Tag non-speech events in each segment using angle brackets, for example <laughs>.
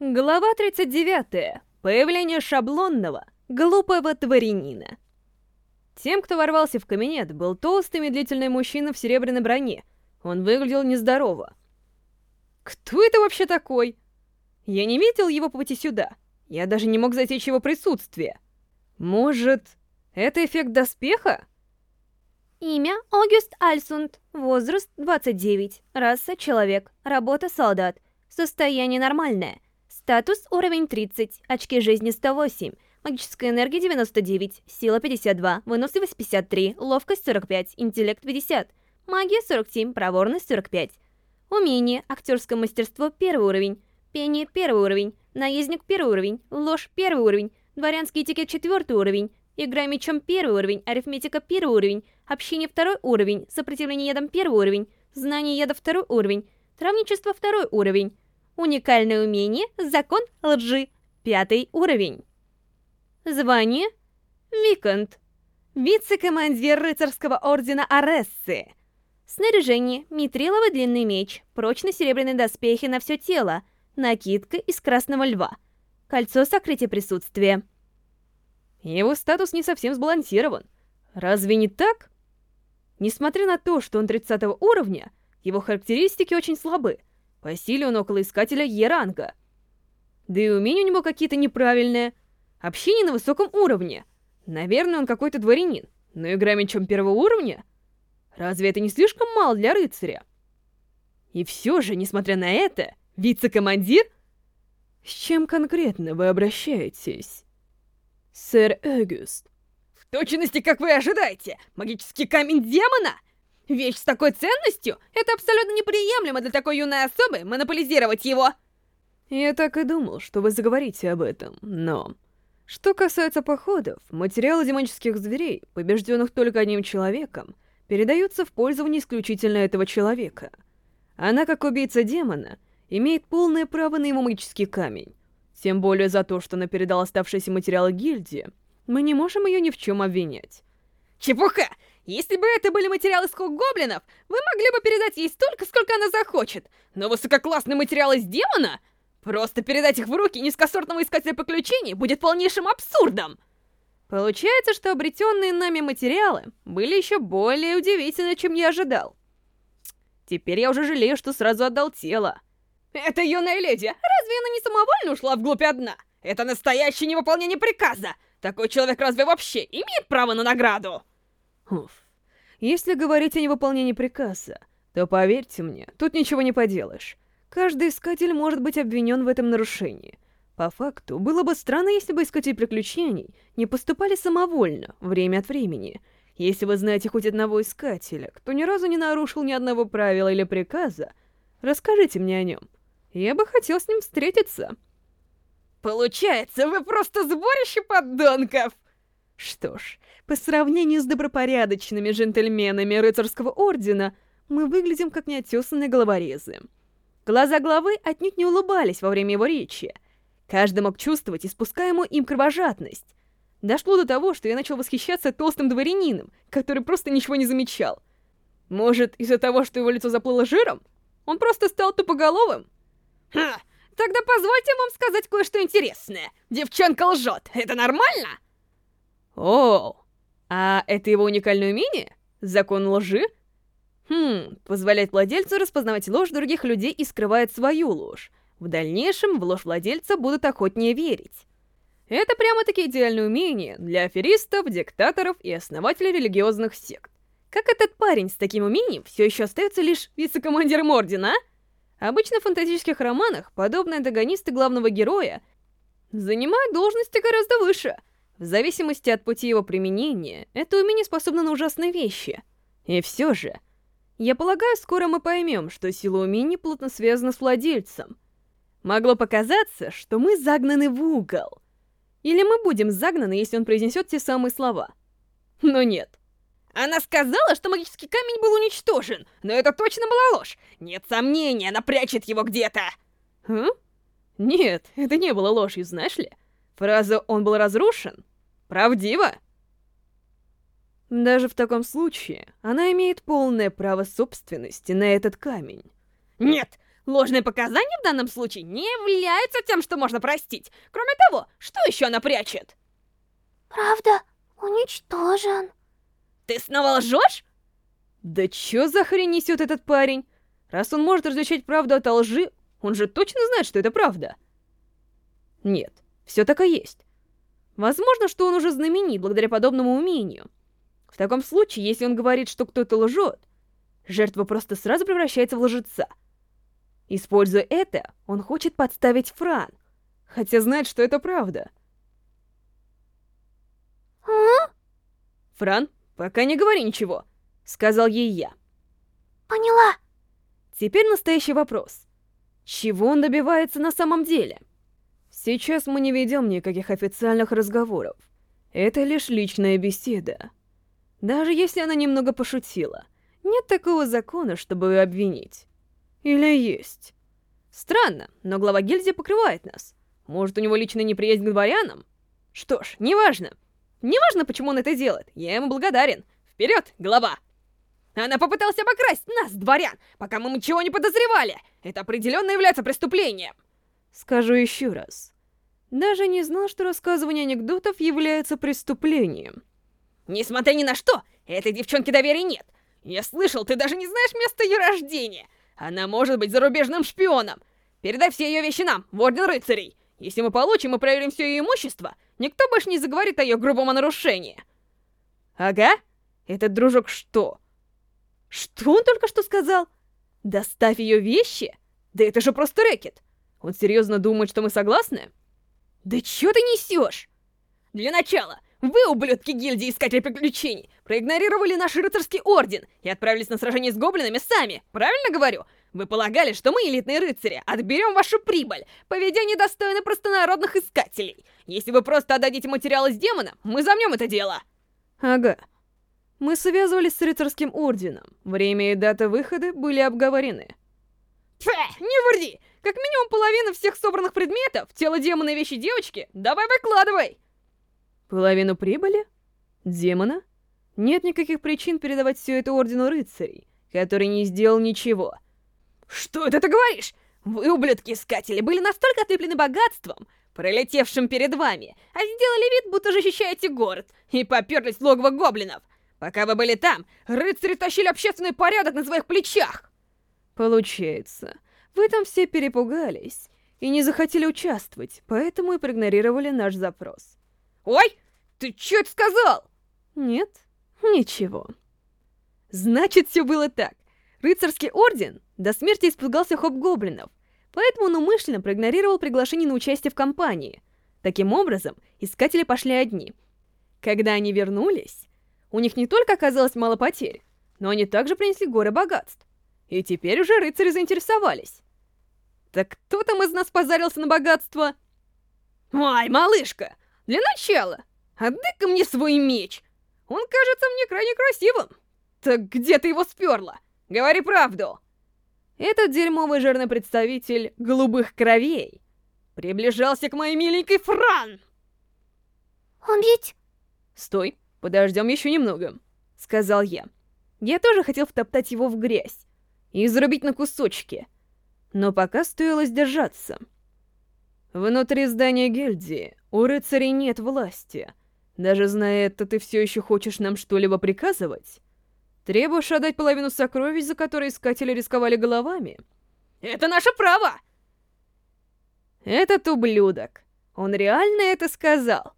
Глава 39. Появление шаблонного, глупого дворянина. Тем, кто ворвался в кабинет, был толстый медлительный мужчина в серебряной броне. Он выглядел нездорово. Кто это вообще такой? Я не видел его по пути сюда. Я даже не мог засечь его присутствие. Может, это эффект доспеха? Имя Огюст Альсунд. Возраст 29. Раса человек. Работа солдат. Состояние нормальное. Статус уровень 30, очки жизни 108, магическая энергия 99, сила 52, выносливость 53, ловкость 45, интеллект 50, магия 47, проворность 45. Умение, актерское мастерство 1 уровень, пение 1 уровень, наездник 1 уровень, ложь 1 уровень, дворянский этикет 4 уровень, игра мечом 1 уровень, арифметика 1 уровень, общение 2 уровень, сопротивление ядом 1 уровень, знание яда 2 уровень, травничество 2 уровень, Уникальное умение «Закон лжи». Пятый уровень. Звание Викант. Вице-командир рыцарского ордена Арессы. Снаряжение. Митриловый длинный меч. Прочно-серебряные доспехи на все тело. Накидка из красного льва. Кольцо сокрытия присутствия. Его статус не совсем сбалансирован. Разве не так? Несмотря на то, что он 30 уровня, его характеристики очень слабы. По силе он около искателя Е-ранга. Да и умения у него какие-то неправильные. Общение на высоком уровне. Наверное, он какой-то дворянин. Но игра мечом первого уровня? Разве это не слишком мало для рыцаря? И все же, несмотря на это, вице-командир... С чем конкретно вы обращаетесь? Сэр Эгюст. В точности, как вы ожидаете! Магический камень демона? Вещь с такой ценностью? Это абсолютно неприемлемо для такой юной особы монополизировать его. Я так и думал, что вы заговорите об этом, но... Что касается походов, материалы демонических зверей, побежденных только одним человеком, передаются в пользование исключительно этого человека. Она, как убийца демона, имеет полное право на его магический камень. Тем более за то, что она передала оставшиеся материалы гильдии, мы не можем ее ни в чем обвинять. Чепуха! Если бы это были материалы с гоблинов, вы могли бы передать ей столько, сколько она захочет. Но высококлассные материалы с демона? Просто передать их в руки низкосортного искателя приключений будет полнейшим абсурдом. Получается, что обретенные нами материалы были еще более удивительны, чем я ожидал. Теперь я уже жалею, что сразу отдал тело. Это юная леди, разве она не самовольно ушла вглубь одна? Это настоящее невыполнение приказа! Такой человек разве вообще имеет право на награду? Уф. Если говорить о невыполнении приказа, то поверьте мне, тут ничего не поделаешь. Каждый искатель может быть обвинен в этом нарушении. По факту, было бы странно, если бы искатели приключений не поступали самовольно, время от времени. Если вы знаете хоть одного искателя, кто ни разу не нарушил ни одного правила или приказа, расскажите мне о нем. Я бы хотел с ним встретиться. Получается, вы просто сборище подонков! Что ж, по сравнению с добропорядочными джентльменами рыцарского ордена, мы выглядим как неотесанные головорезы. Глаза главы отнюдь не улыбались во время его речи. Каждый мог чувствовать испускаемую им кровожадность. Дошло до того, что я начал восхищаться толстым дворянином, который просто ничего не замечал. Может, из-за того, что его лицо заплыло жиром? Он просто стал тупоголовым? Ха, тогда позвольте вам сказать кое-что интересное. Девчонка лжет, это нормально? О, а это его уникальное умение? Закон лжи? Хм, позволяет владельцу распознавать ложь других людей и скрывает свою ложь. В дальнейшем в ложь владельца будут охотнее верить. Это прямо-таки идеальное умение для аферистов, диктаторов и основателей религиозных сект. Как этот парень с таким умением все еще остается лишь вице-командиром Ордена, а? Обычно в фантастических романах подобные антагонисты главного героя занимают должности гораздо выше — в зависимости от пути его применения, это умение способно на ужасные вещи. И все же, я полагаю, скоро мы поймем, что сила умений плотно связана с владельцем. Могло показаться, что мы загнаны в угол. Или мы будем загнаны, если он произнесет те самые слова. Но нет. Она сказала, что магический камень был уничтожен, но это точно была ложь. Нет сомнений, она прячет его где-то. А? Нет, это не было ложью, знаешь ли? Фраза «он был разрушен» правдива. Даже в таком случае, она имеет полное право собственности на этот камень. Нет, Ложные показания в данном случае не являются тем, что можно простить. Кроме того, что еще она прячет? Правда, уничтожен. Ты снова лжешь? Да чё за хрень несет этот парень? Раз он может различать правду от лжи, он же точно знает, что это правда. Нет, все так и есть. Возможно, что он уже знаменит благодаря подобному умению. В таком случае, если он говорит, что кто-то лжет, жертва просто сразу превращается в лжеца. Используя это, он хочет подставить Фран, хотя знает, что это правда. А? Фран, пока не говори ничего, сказал ей я. Поняла. Теперь настоящий вопрос. Чего он добивается на самом деле? Сейчас мы не ведем никаких официальных разговоров. Это лишь личная беседа. Даже если она немного пошутила, нет такого закона, чтобы ее обвинить. Или есть? Странно, но глава гильдии покрывает нас. Может, у него личная неприязнь к дворянам? Что ж, неважно. Неважно, почему он это делает, я ему благодарен. Вперед, глава! Она попыталась обокрасть нас, дворян, пока мы ничего не подозревали. Это определенно является преступлением. Скажу еще раз. Даже не знал, что рассказывание анекдотов является преступлением. Несмотря ни на что, этой девчонке доверия нет. Я слышал, ты даже не знаешь место ее рождения. Она может быть зарубежным шпионом. Передай все ее вещи нам, в Орден Рыцарей. Если мы получим и проверим все ее имущество, никто больше не заговорит о ее грубом нарушении. Ага? Этот дружок что? Что он только что сказал? Доставь ее вещи? Да это же просто рэкет. Он серьезно думает, что мы согласны? Да чё ты несешь? Для начала, вы, ублюдки гильдии Искателей Приключений, проигнорировали наш рыцарский орден и отправились на сражение с гоблинами сами, правильно говорю? Вы полагали, что мы, элитные рыцари, отберем вашу прибыль, поведение достойно простонародных искателей. Если вы просто отдадите материалы с демона, мы замнем это дело. Ага. Мы связывались с рыцарским орденом. Время и дата выхода были обговорены. Фе, не ври! Как минимум половина всех собранных предметов, тело демона и вещи девочки, давай выкладывай! Половину прибыли? Демона? Нет никаких причин передавать все это Ордену Рыцарей, который не сделал ничего. Что это ты говоришь? Вы, ублюдки-искатели, были настолько отлеплены богатством, пролетевшим перед вами, а сделали вид, будто защищаете город, и поперлись в логово гоблинов. Пока вы были там, рыцари тащили общественный порядок на своих плечах. Получается, вы там все перепугались и не захотели участвовать, поэтому и проигнорировали наш запрос. Ой, ты что это сказал? Нет, ничего. Значит, все было так. Рыцарский орден до смерти испугался хоп-гоблинов, поэтому он умышленно проигнорировал приглашение на участие в кампании. Таким образом, искатели пошли одни. Когда они вернулись, у них не только оказалось мало потерь, но они также принесли горы богатств. И теперь уже рыцари заинтересовались. Так кто там из нас позарился на богатство? Ай, малышка, для начала, отдай-ка мне свой меч. Он кажется мне крайне красивым. Так где ты его сперла? Говори правду. Этот дерьмовый жирный представитель голубых кровей приближался к моей миленькой Фран. Убить? Стой, подождем еще немного, сказал я. Я тоже хотел втоптать его в грязь и зарубить на кусочки, но пока стоило сдержаться. Внутри здания гильдии у рыцарей нет власти. Даже зная это, ты все еще хочешь нам что-либо приказывать? Требуешь отдать половину сокровищ, за которые искатели рисковали головами? Это наше право! Этот ублюдок. Он реально это сказал.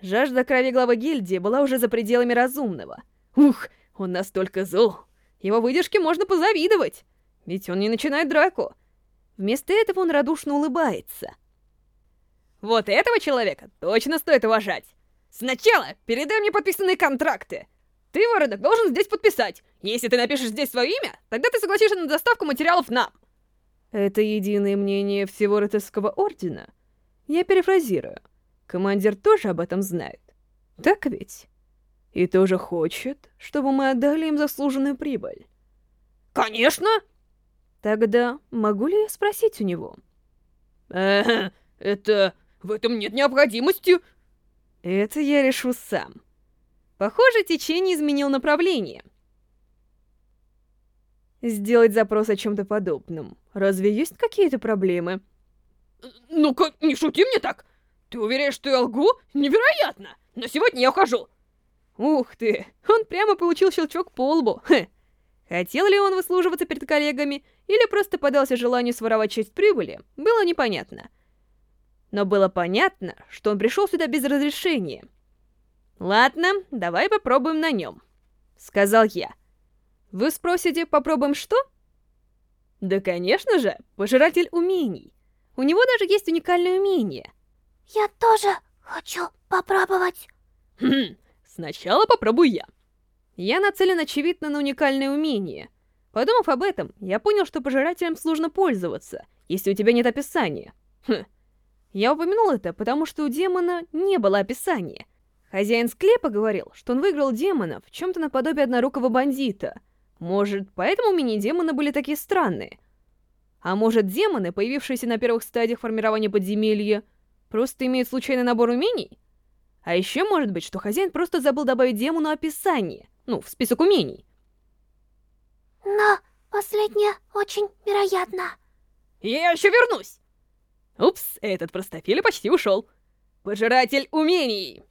Жажда крови главы гильдии была уже за пределами разумного. Ух, он настолько зол. Его выдержке можно позавидовать. Ведь он не начинает драку. Вместо этого он радушно улыбается. Вот этого человека точно стоит уважать. Сначала передай мне подписанные контракты. Ты, Вородок, должен здесь подписать. Если ты напишешь здесь свое имя, тогда ты согласишься на доставку материалов нам. Это единое мнение всего Рыцарского Ордена? Я перефразирую. Командир тоже об этом знает. Так ведь? И тоже хочет, чтобы мы отдали им заслуженную прибыль. Конечно! Тогда могу ли я спросить у него? Э, это... В этом нет необходимости. Это я решу сам. Похоже, течение изменил направление. Сделать запрос о чем-то подобном Разве есть какие-то проблемы? Ну-ка, не шути мне так! Ты уверяешь, что я лгу? Невероятно! Но сегодня я ухожу! Ух ты, он прямо получил щелчок по лбу. Хе. Хотел ли он выслуживаться перед коллегами, или просто подался желанию своровать часть прибыли, было непонятно. Но было понятно, что он пришел сюда без разрешения. «Ладно, давай попробуем на нем», — сказал я. Вы спросите, попробуем что? Да, конечно же, пожиратель умений. У него даже есть уникальное умение. Я тоже хочу попробовать. Хм, сначала попробую я. Я нацелен очевидно на уникальное умение. Подумав об этом, я понял, что пожирателем сложно пользоваться, если у тебя нет описания. Хм. Я упомянул это, потому что у демона не было описания. Хозяин склепа говорил, что он выиграл демона в чем-то наподобие однорукого бандита — может, поэтому мини-демоны были такие странные? А может, демоны, появившиеся на первых стадиях формирования подземелья, просто имеют случайный набор умений? А еще может быть, что хозяин просто забыл добавить демону описание, ну, в список умений. Но последнее очень вероятно. Я еще вернусь! Упс, этот простофиля почти ушел. Пожиратель умений!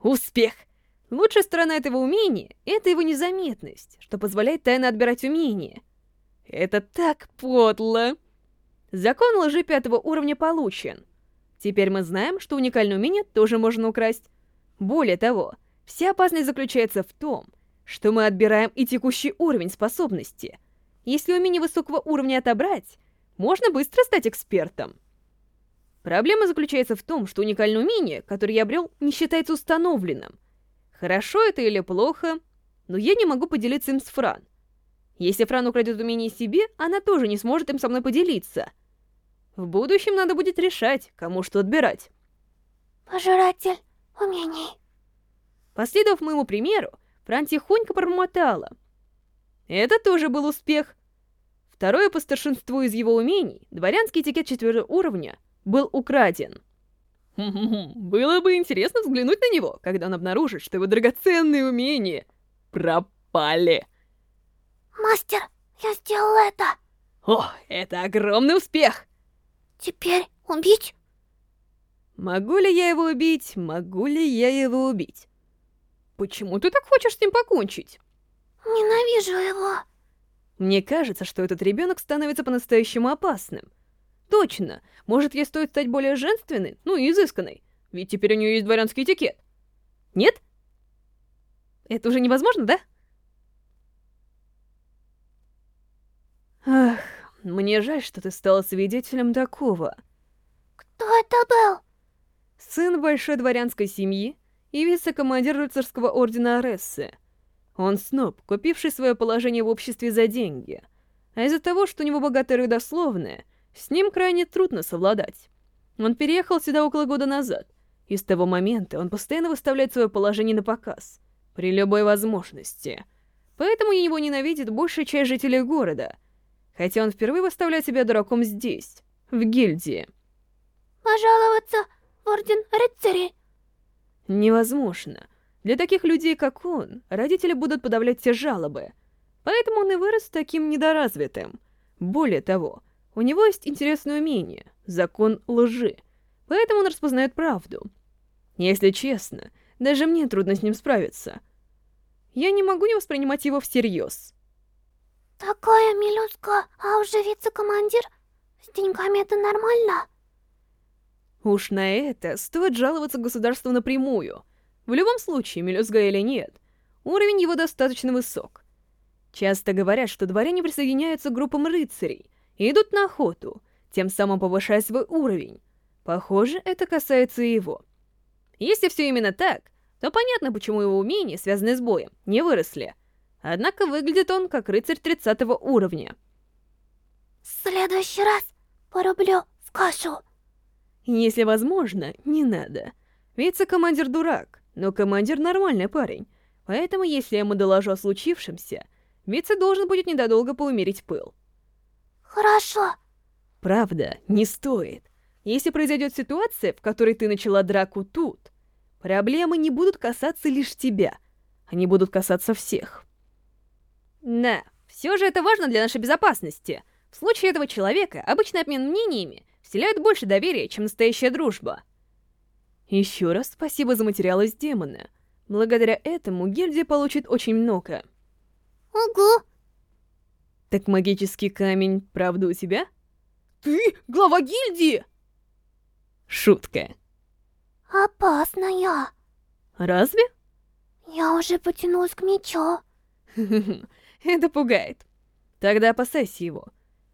Успех! Лучшая сторона этого умения — это его незаметность, что позволяет тайно отбирать умения. Это так подло! Закон лжи пятого уровня получен. Теперь мы знаем, что уникальное умение тоже можно украсть. Более того, вся опасность заключается в том, что мы отбираем и текущий уровень способности. Если умение высокого уровня отобрать, можно быстро стать экспертом. Проблема заключается в том, что уникальное умение, которое я обрел, не считается установленным — Хорошо это или плохо, но я не могу поделиться им с Фран. Если Фран украдет умение себе, она тоже не сможет им со мной поделиться. В будущем надо будет решать, кому что отбирать. Пожиратель умений. Последовав моему примеру, Фран тихонько промотала. Это тоже был успех. Второе по старшинству из его умений, дворянский этикет четвертого уровня, был украден. Было бы интересно взглянуть на него, когда он обнаружит, что его драгоценные умения пропали. Мастер, я сделал это. О, это огромный успех. Теперь убить? Могу ли я его убить? Могу ли я его убить? Почему ты так хочешь с ним покончить? Ненавижу его. Мне кажется, что этот ребенок становится по-настоящему опасным. Точно. Может, ей стоит стать более женственной, ну и изысканной. Ведь теперь у нее есть дворянский этикет. Нет? Это уже невозможно, да? Ах, мне жаль, что ты стала свидетелем такого. Кто это был? Сын большой дворянской семьи и вице-командир рыцарского ордена Арессы. Он сноб, купивший свое положение в обществе за деньги. А из-за того, что у него богатое родословное — с ним крайне трудно совладать. Он переехал сюда около года назад, и с того момента он постоянно выставляет свое положение на показ, при любой возможности. Поэтому его ненавидит большая часть жителей города, хотя он впервые выставляет себя дураком здесь, в гильдии. Пожаловаться в Орден Рыцарей? Невозможно. Для таких людей, как он, родители будут подавлять все жалобы. Поэтому он и вырос таким недоразвитым. Более того, у него есть интересное умение — закон лжи, поэтому он распознает правду. Если честно, даже мне трудно с ним справиться. Я не могу не воспринимать его всерьез. Такая милюзка, а уже вице-командир? С деньгами это нормально? Уж на это стоит жаловаться государству напрямую. В любом случае, мелюзга или нет, уровень его достаточно высок. Часто говорят, что дворяне присоединяются к группам рыцарей — и идут на охоту, тем самым повышая свой уровень. Похоже, это касается и его. Если все именно так, то понятно, почему его умения, связанные с боем, не выросли. Однако выглядит он как рыцарь 30 уровня. В следующий раз порублю в кашу. Если возможно, не надо. Вице-командир дурак, но командир нормальный парень. Поэтому, если я ему доложу о случившемся, вице должен будет недолго поумерить пыл. Хорошо. Правда, не стоит. Если произойдет ситуация, в которой ты начала драку тут, проблемы не будут касаться лишь тебя. Они будут касаться всех. Да, все же это важно для нашей безопасности. В случае этого человека обычный обмен мнениями вселяет больше доверия, чем настоящая дружба. Еще раз спасибо за материалы из демона. Благодаря этому гильдия получит очень много. Ого! Так магический камень, правда, у тебя? Ты глава гильдии? Шутка. Опасная. Разве? Я уже потянулась к мечу. <laughs> <laughs> Это пугает. Тогда опасайся его.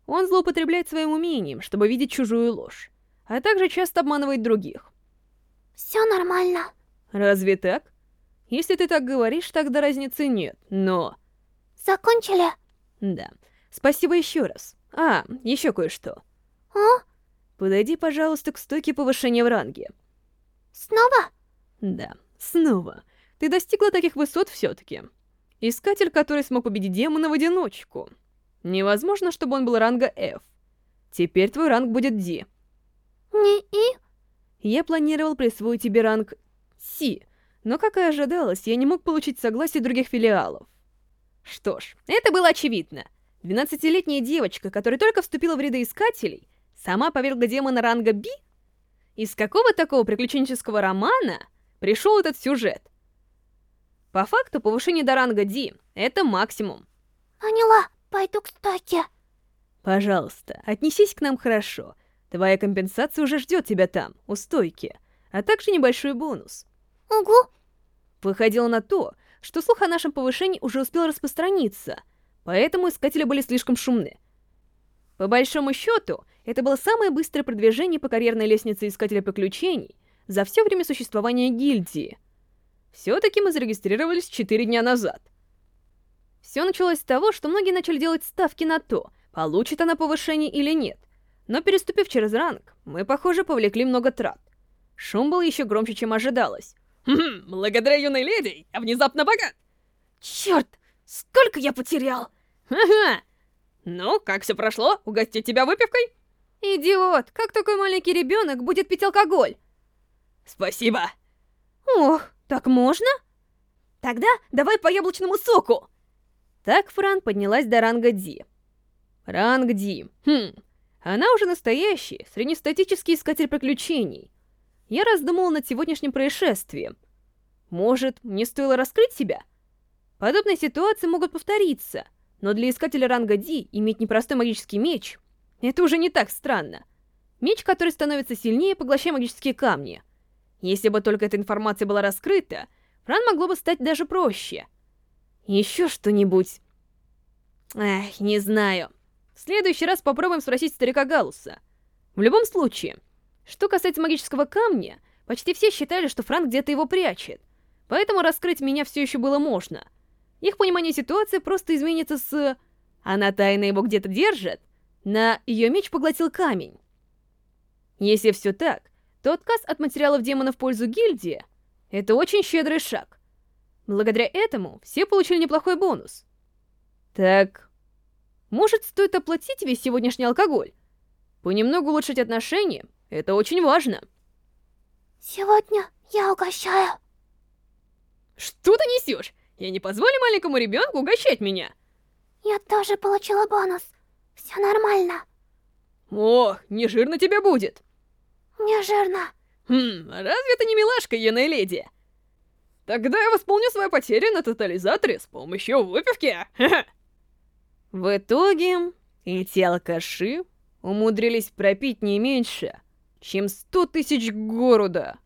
Он злоупотребляет своим умением, чтобы видеть чужую ложь, а также часто обманывает других. Все нормально. Разве так? Если ты так говоришь, тогда разницы нет, но... Закончили? Да. Спасибо еще раз. А, еще кое-что. О? Подойди, пожалуйста, к стойке повышения в ранге. Снова? Да, снова. Ты достигла таких высот все-таки. Искатель, который смог победить демона в одиночку. Невозможно, чтобы он был ранга F. Теперь твой ранг будет D. Не И? Я планировал присвоить тебе ранг C, но, как и ожидалось, я не мог получить согласие других филиалов. Что ж, это было очевидно. 12-летняя девочка, которая только вступила в ряды искателей, сама повергла демона ранга B? Из какого такого приключенческого романа пришел этот сюжет? По факту, повышение до ранга D — это максимум. Поняла. Пойду к стойке. Пожалуйста, отнесись к нам хорошо. Твоя компенсация уже ждет тебя там, у стойки, а также небольшой бонус. Угу. Выходило на то, что слух о нашем повышении уже успел распространиться, поэтому искатели были слишком шумны. По большому счету, это было самое быстрое продвижение по карьерной лестнице Искателя Приключений за все время существования гильдии. Все-таки мы зарегистрировались 4 дня назад. Все началось с того, что многие начали делать ставки на то, получит она повышение или нет. Но переступив через ранг, мы, похоже, повлекли много трат. Шум был еще громче, чем ожидалось. Хм, благодаря юной леди я внезапно богат. Черт, сколько я потерял? Ага. Ну, как все прошло? Угостить тебя выпивкой? Идиот, как такой маленький ребенок будет пить алкоголь? Спасибо. Ох, так можно? Тогда давай по яблочному соку. Так Фран поднялась до ранга Ди. Ранг Ди. Хм, она уже настоящий, среднестатический искатель приключений. Я раздумывал над сегодняшним происшествием. Может, мне стоило раскрыть себя? Подобные ситуации могут повториться, но для искателя ранга Ди иметь непростой магический меч — это уже не так странно. Меч, который становится сильнее, поглощая магические камни. Если бы только эта информация была раскрыта, Фран могло бы стать даже проще — еще что-нибудь? Эх, не знаю. В следующий раз попробуем спросить старика Галуса. В любом случае, что касается магического камня, почти все считали, что Франк где-то его прячет. Поэтому раскрыть меня все еще было можно. Их понимание ситуации просто изменится с... Она тайно его где-то держит, на ее меч поглотил камень. Если все так, то отказ от материалов демона в пользу гильдии — это очень щедрый шаг. Благодаря этому все получили неплохой бонус. Так, может, стоит оплатить весь сегодняшний алкоголь? Понемногу улучшить отношения — это очень важно. Сегодня я угощаю. Что ты несешь? Я не позволю маленькому ребенку угощать меня. Я тоже получила бонус. Все нормально. Ох, не жирно тебе будет. Не жирно. Хм, разве это не милашка, юная леди? Тогда я восполню свои потери на тотализаторе с помощью выпивки. <laughs> В итоге эти алкаши умудрились пропить не меньше, чем сто тысяч города.